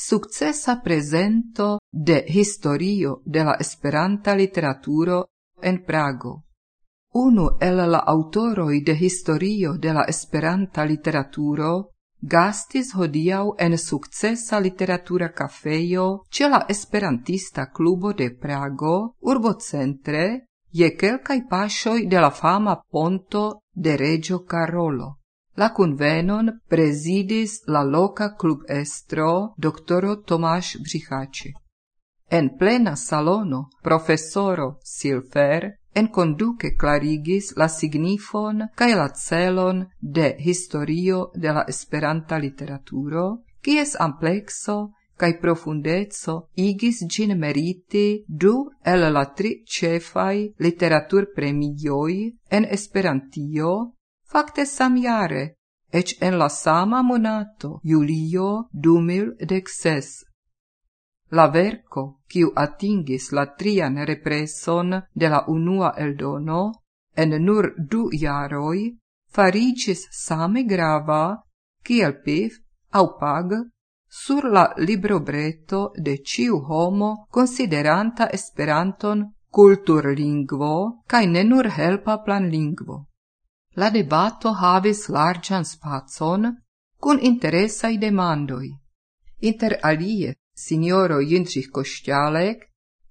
successa presento de historio de la esperanta literaturo en Prago. Unu el la autoroi de historio de la esperanta literaturo gastis hodiau en successa literatura cafeio ce la esperantista clubo de Prago, urbocentre, je quelcai pasioi de la fama ponto de Regio Carolo. La convenon presidis la loca club estro doctoro Tomaš Brihači. En plena salono profesoro Silfer en conduce clarigis la signifon cae la celon de historio de la esperanta literaturo, quies amplexo cae profundezzo igis gin meriti du el la tri cefai literatur premioi en Esperantio facte samjare, ec en la sama monato, Julio du mil ses. La verco, quiu atingis la trian represon de la unua eldono, en nur du jaroj, faricis same grava, kiel pif au pag, sur la librobreto de ciu homo consideranta Esperanton cultur lingvo, cae ne nur helpa plan lingvo la debato havis largian spacon kun interesaj demandoi. Inter alie, signoro Jindřich Košťálek,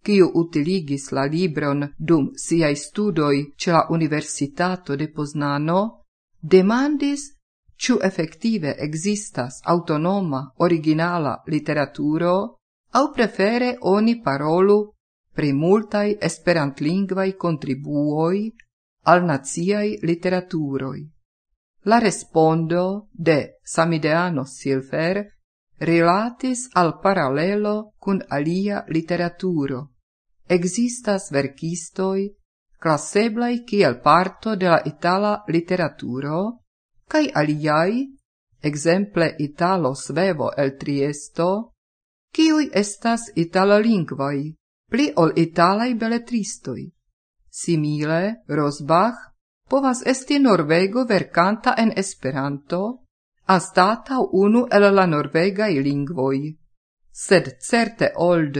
kiu utiligis la libron dum siai studoj ĉe la Universitato de Poznano, demandis ĉu efektive existas autonoma originala literaturo au prefere oni parolu pri multaj esperantlingvaj kontribuoj al naziai literaturoi. La respondo de Samideano Silfer relatis al paralelo cun alia literaturo. Existas verkistoi classeblai kiel parto de la itala literaturo, kai aliai, exemple italo svevo el Triesto, kiui estas italolingvai, pli ol italai beletristoi. Simile, Rosbach povas esti Norvego vercanta en Esperanto, astata unu el la norvegai lingvoi. Sed certe old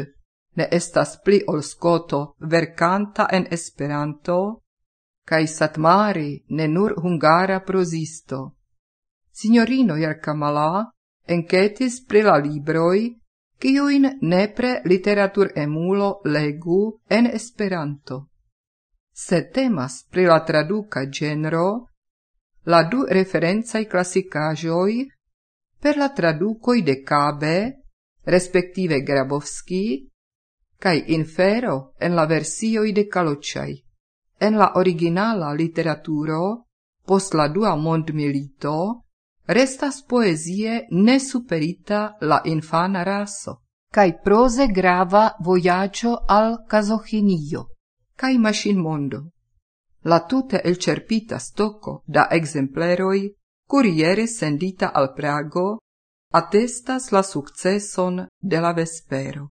ne estas pli ol scoto vercanta en Esperanto, cae satmari ne nur hungara prosisto. Signorino Jerkamala encetis pri la libroi, kiuin nepre literatur emulo legu en Esperanto se temas pri la traduca genero, la du referenzai classicajoi per la traducoi de Cabe, respektive Grabowski, cae infero en la versioi de Calociai. En la originala literaturo, post la dua mond milito, restas poesie ne superita la infana raso, cae prose grava voyaggio al casochinio cae machin mondo. La tute el cerpita stocco da exempleroi, curiere sendita al Prago, attestas la successon de la vespero.